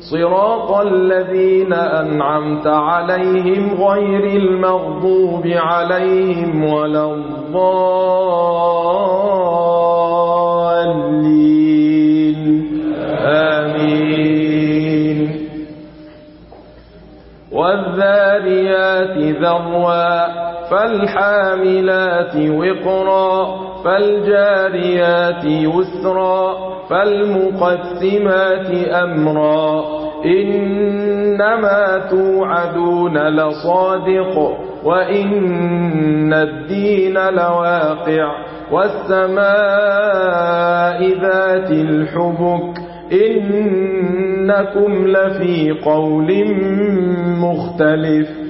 صراط الذين أنعمت عليهم غير المغضوب عليهم ولا الضالين. آمين. والذاريات ذروا فالحاملات وقرا فالجاريات يسرا فالمقسمات أمرا. إنما توعدون لصادق وإن الدين لواقع والسماء ذات الحبك. إنكم لفي قول مختلف.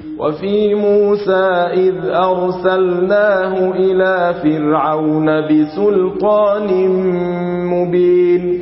وفي موسى إذ أرسلناه إلى فرعون بسلطان مبين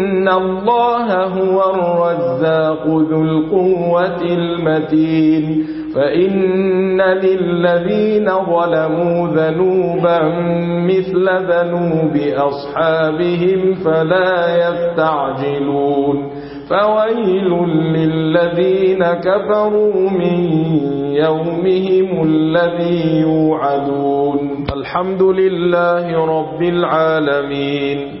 ان الله هو الرزاق ذو القوة المتين فإن للذين ظلموا ذنوبا مثل ذنوب أصحابهم فلا يستعجلون فويل للذين كفروا من يومهم الذي يوعدون الحمد لله رب العالمين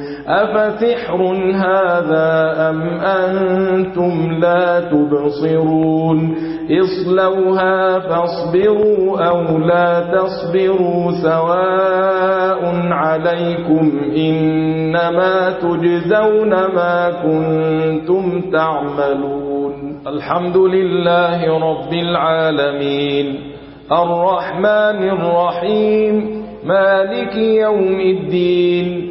أفسحر هذا أم أنتم لا تبصرون اصلوها فاصبروا أو لا تصبروا سواء عليكم إنما تجزون ما كنتم تعملون الحمد لله رب العالمين الرحمن الرحيم مالك يوم الدين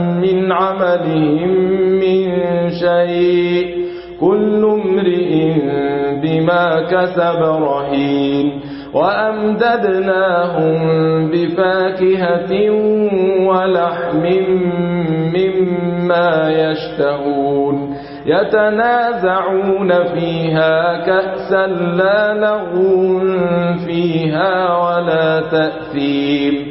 من عملهم من شيء. كل امرئ بما كسب رهين. وأمددناهم بفاكهة ولحم مما يشتهون. يتنازعون فيها كأسا لا لغون فيها ولا تأثير.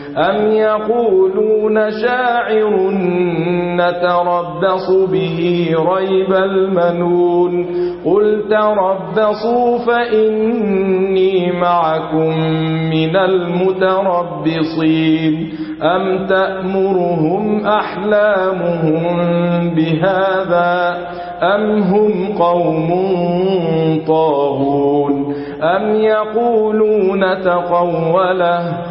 أم يقولون شاعر نتربص به ريب المنون قل تربصوا فإني معكم من المتربصين أم تأمرهم أحلامهم بهذا أم هم قوم طاغون أم يقولون تقوله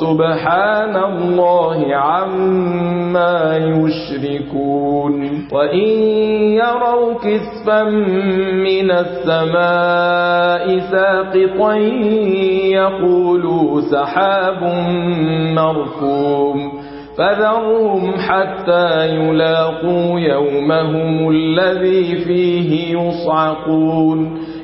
سبحان الله عما يشركون وإن يروا كسفا من السماء ساقطا يقولوا سحاب مرفوم فذرهم حتى يلاقوا يومهم الذي فيه يصعقون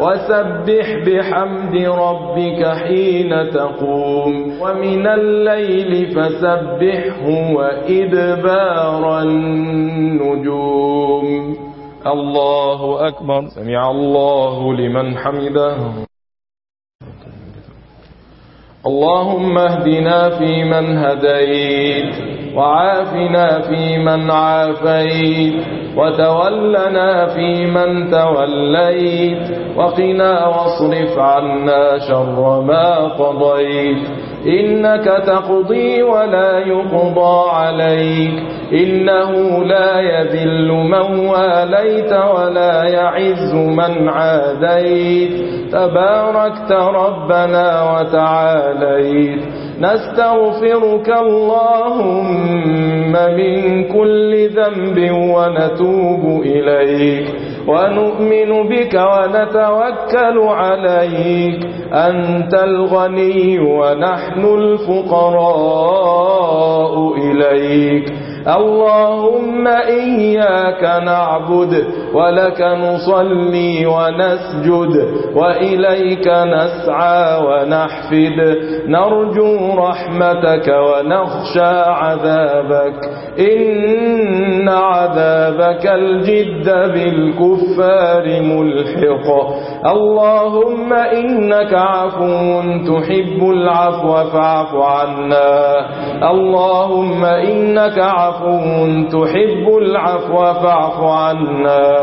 وسبح بحمد ربك حين تقوم ومن الليل فسبحه وإدبار النجوم. الله أكبر. سمع الله لمن حمده. اللهم اهدنا في من هديت. وعافنا فيمن عافيت وتولنا فيمن توليت وقنا واصرف عنا شر ما قضيت. إنك تقضي ولا يقضى عليك. إنه لا يذل من واليت ولا يعز من عاديت. تباركت ربنا وتعاليت. نستغفرك اللهم من كل ذنب ونتوب إليك. ونؤمن بك ونتوكل عليك. أنت الغني ونحن الفقراء إليك. اللهم إياك نعبد ولك نصلي ونسجد وإليك نسعى ونحفد نرجو رحمتك ونخشى عذابك إن عذابك الجد بالكفار ملحق اللهم إنك عفو تحب العفو فاعف عنا اللهم إنك عفو تحب العفو فاعف عنا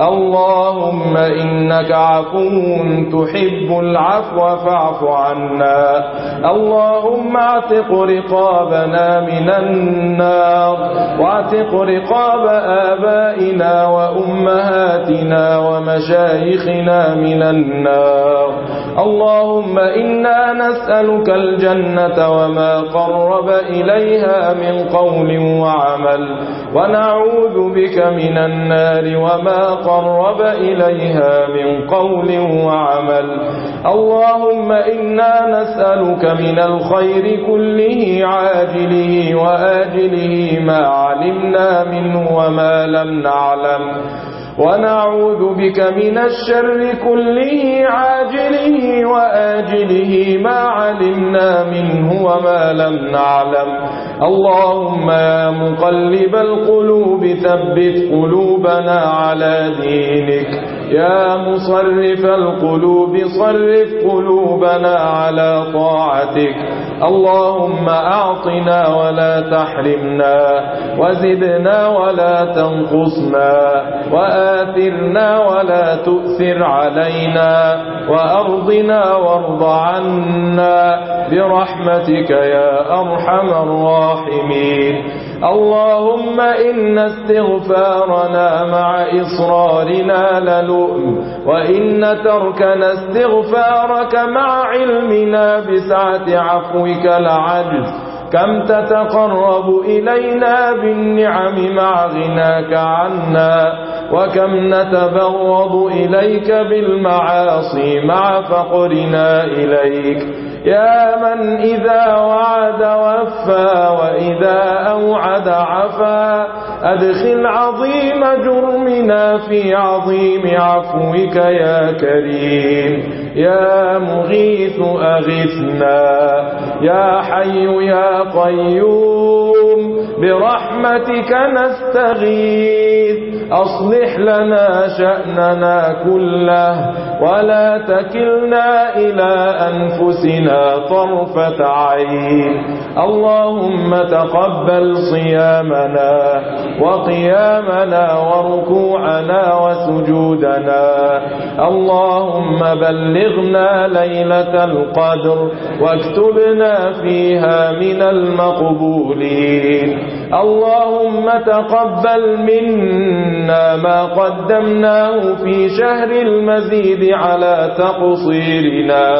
اللهم إنك عفو تحب العفو فاعف عنا. اللهم أعتق رقابنا من النار وأعتق رقاب آبائنا وأمهاتنا ومشايخنا من النار. اللهم إنا نسألك الجنة وما قرب إليها من قول وعمل ونعوذ بك من النار وعمل وما قرب إليها من قول وعمل اللهم إنا نسألك من الخير كله عاجله وآجله ما علمنا منه وما لم نعلم ونعوذ بك من الشر كله عاجله وآجله ما علمنا منه وما لم نعلم. اللهم يا مقلب القلوب ثبت قلوبنا على دينك. يا مصرف القلوب صرف قلوبنا على طاعتك. اللهم أعطنا ولا تحرمنا وزدنا ولا تنقصنا وآثرنا ولا تؤثر علينا وأرضنا وارض عنا. برحمتك يا أرحم الراحمين. اللهم إن استغفارنا مع إصرارنا للؤم وإن تركنا استغفارك مع علمنا بسعة عفوك لعجز كم تتقرب إلينا بالنعم مع غناك عنا وكم نتبغض إليك بالمعاصي مع فقرنا إليك يا من إذا وعد وفى وإذا أوعد عفى أدخل عظيم جرمنا في عظيم عفوك يا كريم يا مغيث أغثنا يا حي يا قيوم برحمتك نستغيث أصلح لنا شأننا كله ولا تكلنا إلى أنفسنا طرفة عين. اللهم تقبل صيامنا وقيامنا وركوعنا وسجودنا. اللهم بلغنا ليلة القدر واكتبنا فيها من المقبولين. اللهم تقبل منا ما قدمناه في شهر المزيد على تقصيرنا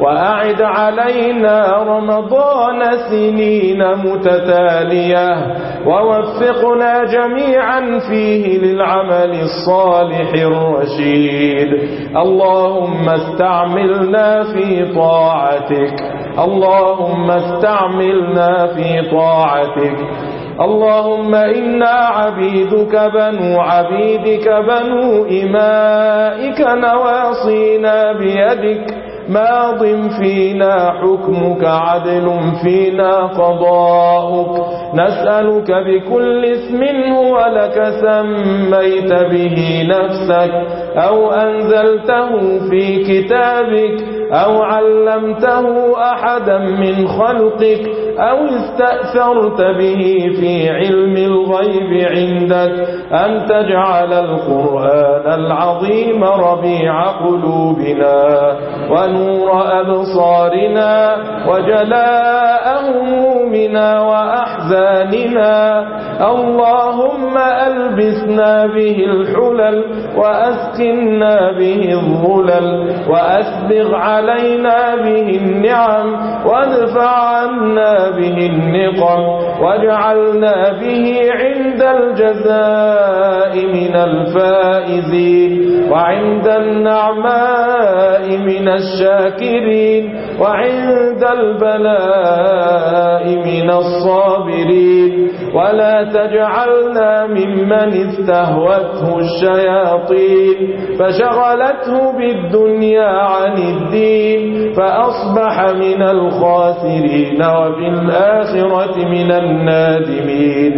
وأعد علينا رمضان سنين متتالية ووفقنا جميعا فيه للعمل الصالح الرشيد اللهم استعملنا في طاعتك اللهم استعملنا في طاعتك. اللهم إنا عبيدك بنو عبيدك بنو إمائك نواصينا بيدك. ماض فينا حكمك عدل فينا قضاءك نسألك بكل اسم هو لك سميت به نفسك أو أنزلته في كتابك أو علمته أحدا من خلقك. أو استأثرت به في علم الغيب عندك أن تجعل القرآن العظيم ربيع قلوبنا ونور أبصارنا وجلاء همومنا وأحزاننا اللهم ألبسنا به الحلل وأسكننا به الظلل وأسبغ علينا به النعم وادفع عنا به النقم واجعلنا به عند الجزاء من الفائزين وعند النعماء من الشاكرين وعند البلاء من الصابرين ولا تجعلنا ممن استهوته الشياطين فشغلته بالدنيا عن الدين فأصبح من الخاسرين وبن الآخرة من النادمين.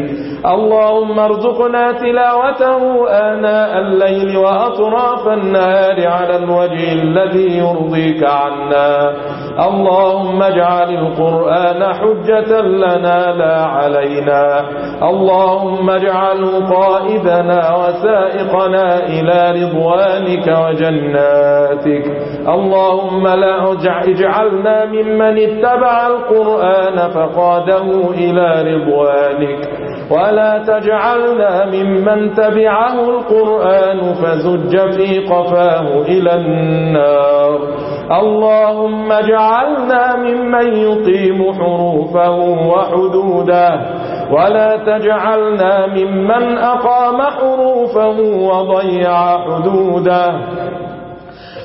اللهم ارزقنا تلاوته آناء الليل وأطراف النهار على الوجه الذي يرضيك عنا. اللهم اجعل القرآن حجة لنا لا علينا. اللهم اجعله قائدنا وسائقنا إلى رضوانك وجناتك. اللهم لا اجعلنا ممن اتبع القرآن فقاده إلى رضوانك. ولا تجعلنا ممن تبعه القرآن فزج في قفاه إلى النار اللهم اجعلنا ممن يقيم حروفه وحدوده ولا تجعلنا ممن أقام حروفه وضيع حدوده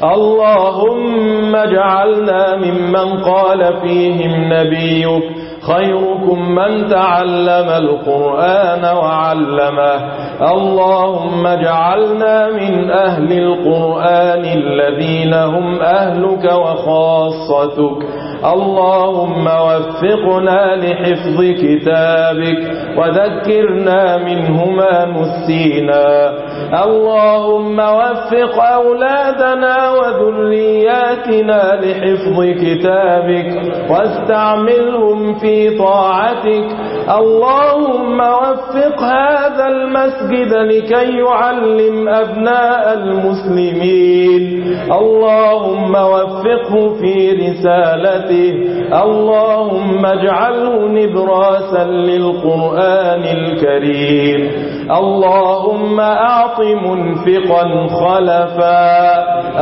اللهم اجعلنا ممن قال فيهم نبيك خيركم من تعلم القرآن وعلمه. اللهم اجعلنا من أهل القرآن الذين هم أهلك وخاصتك. اللهم وفقنا لحفظ كتابك. وذكرنا منهما نسينا اللهم وفق أولادنا وذرياتنا لحفظ كتابك واستعملهم في طاعتك. اللهم وفق هذا المسجد لكي يعلم أبناء المسلمين. اللهم وفقه في رسالته. اللهم اجعله نبراسا للقرآن الكريم. اللهم أعطي أعط منفقا خلفا.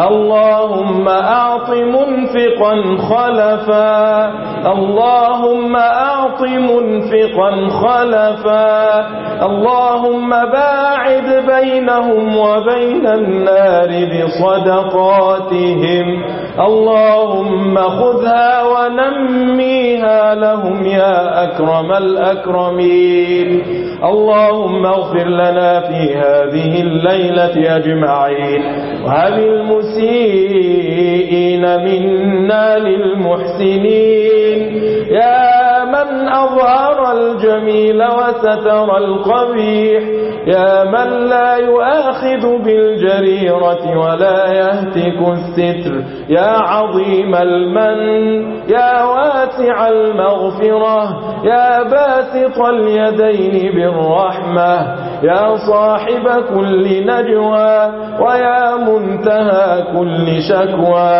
اللهم أعط منفقا خلفا. اللهم أعط منفقا خلفا. اللهم باعد بينهم وبين النار بصدقاتهم. اللهم خذها ونميها لهم يا أكرم الأكرمين. اللهم اغفر لنا في هذه الليلة أجمعين. وهل المسيئين منا للمحسنين. يا من أظهر الجميل وستر القبيح. يا من لا يؤاخذ بالجريرة ولا يهتك الستر. يا يا عظيم المن يا واسع المغفرة يا باسط اليدين بالرحمة يا صاحب كل نجوى ويا منتهى كل شكوى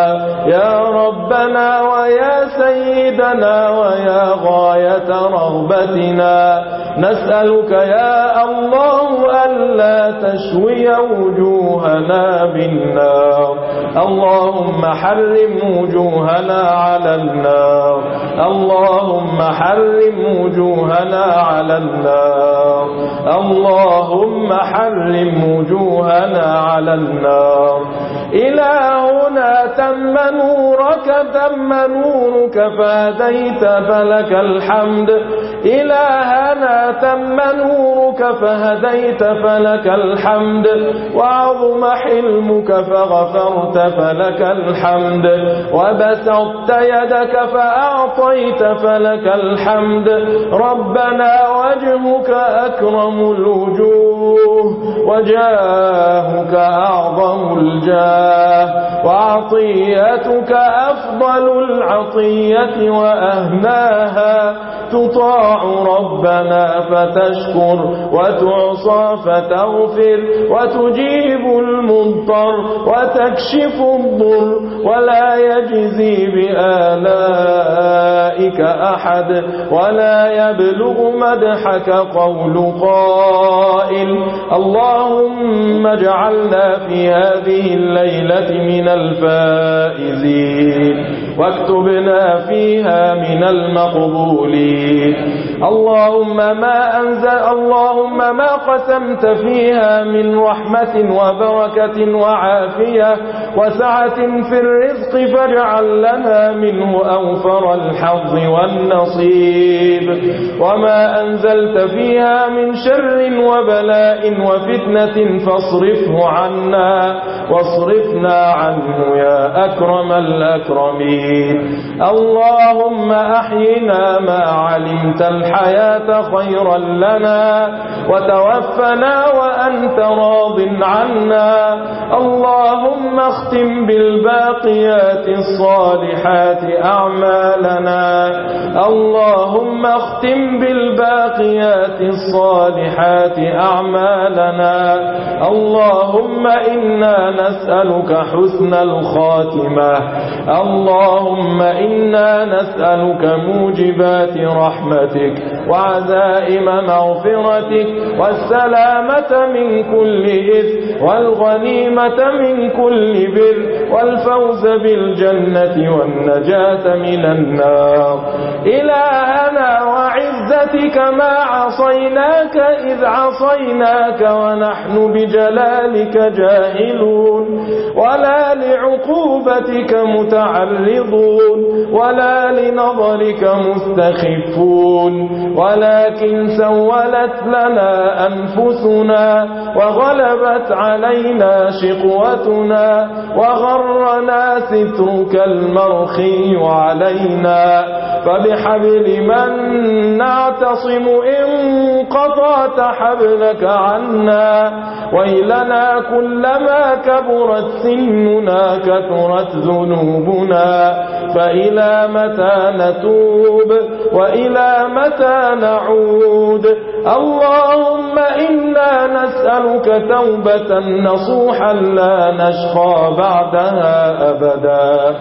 يا ربنا ويا سيدنا ويا غاية رغبتنا نسألك يا الله ألا تشوي وجوهنا بالنار. اللهم حرم وجوهنا على النار. اللهم حرم وجوهنا على النار. اللهم حرم وجوهنا على النار. إلهنا تم نورك تم نورك فهديت فلك الحمد. إلهنا تم نورك فهديت فلك الحمد. وعظم حلمك فغفرت فلك الحمد. وبسطت يدك فأعطيت فلك الحمد. ربنا وجهك أكرم الوجوه وجاهك أعظم الجاه وعطيتك أفضل العطية وأهناها تطاع ربنا فتشكر وتعصى فتغفر وتجيب المضطر وتكشف الضر ولا يجزي بآلائك أحد ولا يبلغ مدحك قول قائل. اللهم اجعلنا في هذه الليلة من الفائزين. واكتبنا فيها من المقبولين. اللهم ما أنزل اللهم ما قسمت فيها من رحمة وبركة وعافية وسعة في الرزق فاجعل لنا منه أوفر الحظ والنصيب. وما أنزلت فيها من شر وبلاء وفتنة فاصرفه عنا واصرفنا عنه يا أكرم الأكرمين. اللهم أحينا ما علمت الحياة خيرا لنا وتوفنا وأنت راض عنا. اللهم اختم بالباقيات الصالحات أعمالنا. اللهم اختم بالباقيات الصالحات أعمالنا. اللهم إنا نسألك حسن الخاتمة. اللهم اللهم إنا نسألك موجبات رحمتك وعزائم مغفرتك والسلامة من كل إثم والغنيمة من كل بر والفوز بالجنة والنجاة من النار. إلهنا وعزتك ما عصيناك إذ عصيناك ونحن بجلالك جاهلون ولا عقوبتك متعرضون ولا لنظرك مستخفون ولكن سولت لنا أنفسنا وغلبت علينا شقوتنا وغرنا سترك المرخي علينا فبحبل من نعتصم إن قطعت حبلك عنا ويلنا كلما كبرت سننا كثرت ذنوبنا فإلى متى نتوب وإلى متى نعود اللهم إنا نسألك توبة نصوحا لا نشقى بعدها أبدا.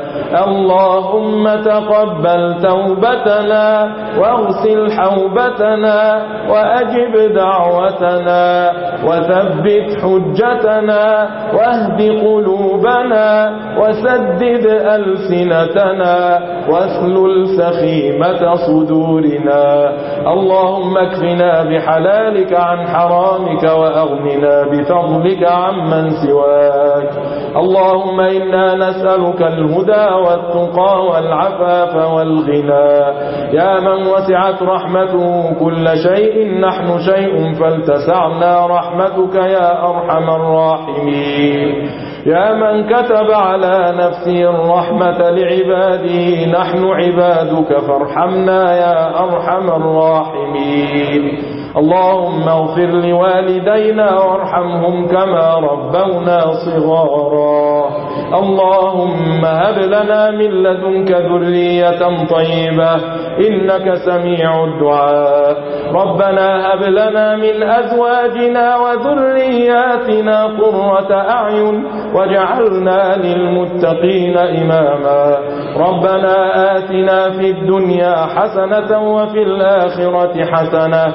اللهم تقبل توبتنا واغسل حوبتنا وأجب دعوتنا وثبت حجتنا واهد قلوبنا وسدد ألسنتنا واسلل سخيمة صدورنا. اللهم اكفنا بحلالك عن حرامك وأغننا بفضلك عمن سواك. اللهم إنا نسألك الهدى والتقى والعفاف والغنى. يا من وسعت رحمته كل شيء نحن شيء فالتسعنا رحمتك يا أرحم الراحمين. يا من كتب على نفسه الرحمة لعباده نحن عبادك فارحمنا يا أرحم الراحمين. اللهم اغفر لوالدينا وارحمهم كما ربونا صغارا. اللهم هب لنا من لدنك ذرية طيبة. إنك سميع الدعاء. ربنا هب لنا من أزواجنا وذرياتنا قرة أعين وجعلنا للمتقين إماما. ربنا آتنا في الدنيا حسنة وفي الآخرة حسنة.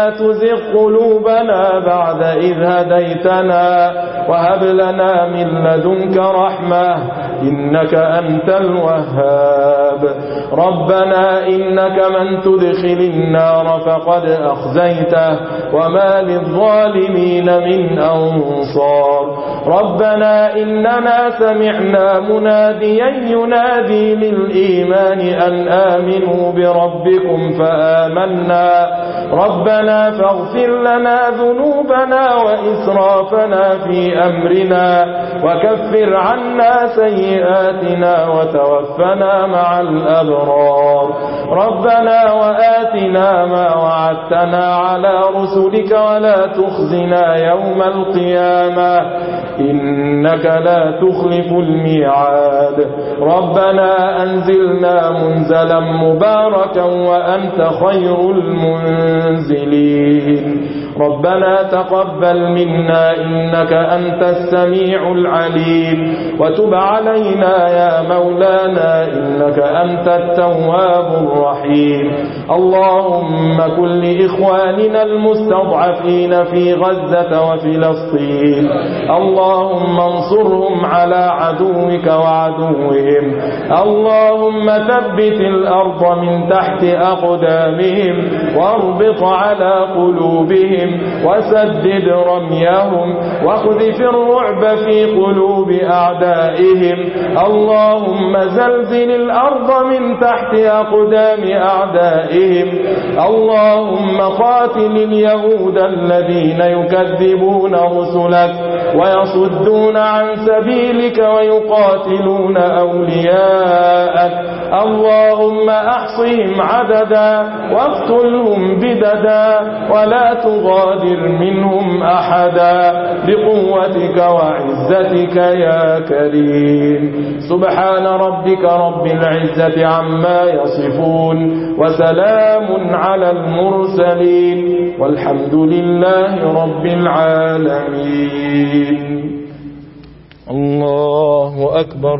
تزغ قلوبنا بعد إذ هديتنا وهب لنا من لدنك رحمة إنك أنت الوهاب. ربنا إنك من تدخل النار فقد أخزيته وما للظالمين من أنصار. ربنا إننا سمعنا مناديا ينادي للإيمان أن آمنوا بربكم فآمنا. ربنا فاغفر لنا ذنوبنا وإسرافنا في أمرنا وكفر عنا سيئاتنا وتوفنا مع الأبرار ربنا وآتنا ما وعدتنا على رسلك ولا تخزنا يوم القيامة إنك لا تخلف الميعاد ربنا أنزلنا منزلا مباركا وأنت خير المنزل الْمُسْلِمِينَ ربنا تقبل منا إنك أنت السميع العليم. وتب علينا يا مولانا إنك أنت التواب الرحيم. اللهم كن لإخواننا المستضعفين في غزة وفلسطين. اللهم انصرهم على عدوك وعدوهم. اللهم ثبت الأرض من تحت أقدامهم واربط على قلوبهم بهم وسدد رميهم واخذف الرعب في قلوب أعدائهم اللهم زلزل الأرض من تحت أقدام أعدائهم اللهم قاتل اليهود الذين يكذبون رسلك ويصدون عن سبيلك ويقاتلون أولياءك اللهم أحصهم عددا واقتلهم بددا ولا تغير تغادر منهم أحدا بقوتك وعزتك يا كريم. سبحان ربك رب العزة عما يصفون وسلام على المرسلين والحمد لله رب العالمين. الله أكبر.